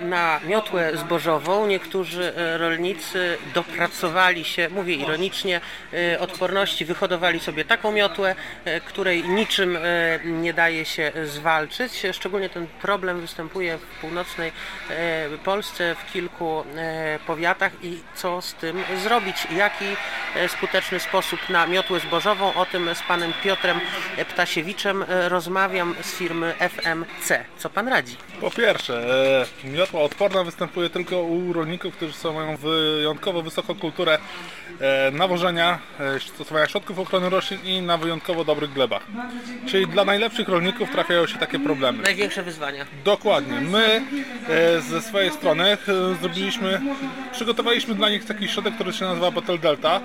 Na miotłę zbożową niektórzy e, rolnicy dopracowali się, mówię ironicznie, e, odporności, wyhodowali sobie taką miotłę, e, której niczym nie daje się zwalczyć. Szczególnie ten problem występuje w północnej Polsce, w kilku powiatach i co z tym zrobić? Jaki skuteczny sposób na miotłę zbożową? O tym z panem Piotrem Ptasiewiczem e, rozmawiam z firmy FMC. Co pan radzi? Po pierwsze, e, miotła odporna występuje tylko u rolników, którzy mają wyjątkowo wysoką kulturę e, nawożenia, e, stosowania środków ochrony roślin i na wyjątkowo dobrych glebach. Czyli dla najlepszych rolników trafiają się takie problemy. Największe wyzwania. Dokładnie. My e, ze swojej strony e, zrobiliśmy, przygotowaliśmy dla nich taki środek, który się nazywa Battle Delta,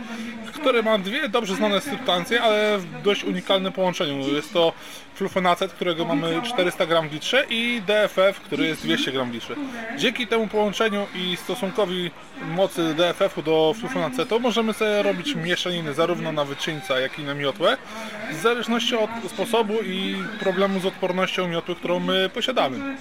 który ma dwie dobrze znane substancje, ale w dość unikalnym połączeniu. Jest to flufenacet, którego mamy 400 gram w litrze i DFF, który jest 200 gram w litrze. Dzięki temu połączeniu i stosunkowi mocy DFF-u do flufenacetu możemy sobie robić mieszaniny zarówno na wyczyńca, jak i na miotłę, w zależności od sposobu i problemu z odpornością miotły, którą my posiadamy.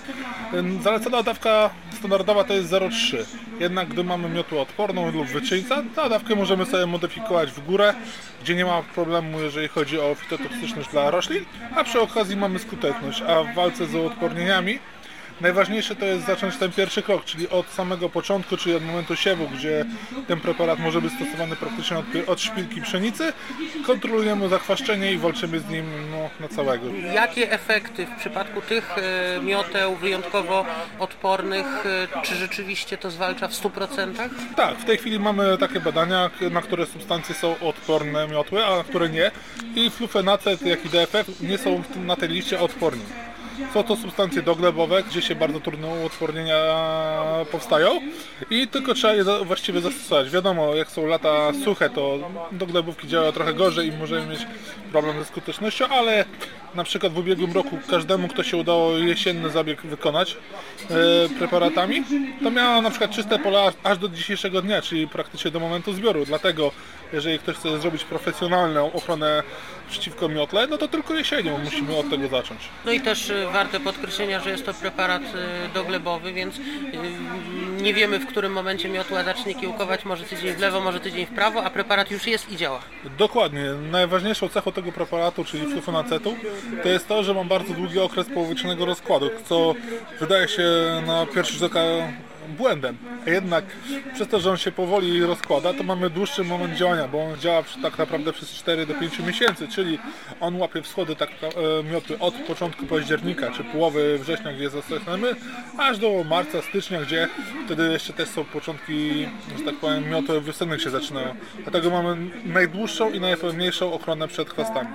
Zalecana dawka standardowa to jest 0,3. Jednak gdy mamy miotłę odporną lub wyczyńca, tę dawkę możemy sobie modyfikować w górę, gdzie nie ma problemu, jeżeli chodzi o fitotoksyczność dla roślin, a przy okazji mamy skuteczność. A w walce z odpornieniami Najważniejsze to jest zacząć ten pierwszy krok, czyli od samego początku, czyli od momentu siewu, gdzie ten preparat może być stosowany praktycznie od, od szpilki pszenicy. Kontrolujemy zachwaszczenie i walczymy z nim no, na całego. Jakie efekty w przypadku tych e, mioteł wyjątkowo odpornych, e, czy rzeczywiście to zwalcza w 100%? Tak, w tej chwili mamy takie badania, na które substancje są odporne miotły, a na które nie. I flufenacet, jak i DFF nie są na tej liście odporni. Są to substancje doglebowe, gdzie się bardzo trudne uodpornienia powstają i tylko trzeba je właściwie zastosować. Wiadomo, jak są lata suche, to doglebówki działają trochę gorzej i możemy mieć problem ze skutecznością, ale na przykład w ubiegłym roku każdemu, kto się udało jesienny zabieg wykonać e, preparatami, to miało na przykład czyste pola aż do dzisiejszego dnia, czyli praktycznie do momentu zbioru. Dlatego, jeżeli ktoś chce zrobić profesjonalną ochronę przeciwko miotle, no to tylko jesienią musimy od tego zacząć. No i też e, warte podkreślenia, że jest to preparat e, doglebowy, więc nie wiemy w którym momencie miotła zacznie kiełkować, może tydzień w lewo, może tydzień w prawo, a preparat już jest i działa. Dokładnie. Najważniejszą cechą tego preparatu, czyli flufenacetu, to jest to, że mam bardzo długi okres połowicznego rozkładu, co wydaje się na pierwszy rzut oka błędem. A jednak przez to, że on się powoli rozkłada, to mamy dłuższy moment działania, bo on działa tak naprawdę przez 4 do 5 miesięcy, czyli on łapie wschody tak e, miotły od początku października, czy połowy września, gdzie zastosujemy, aż do marca, stycznia, gdzie wtedy jeszcze też są początki, że tak powiem, miotły wiosennych się zaczynają. Dlatego mamy najdłuższą i najpełniejszą ochronę przed chwastami.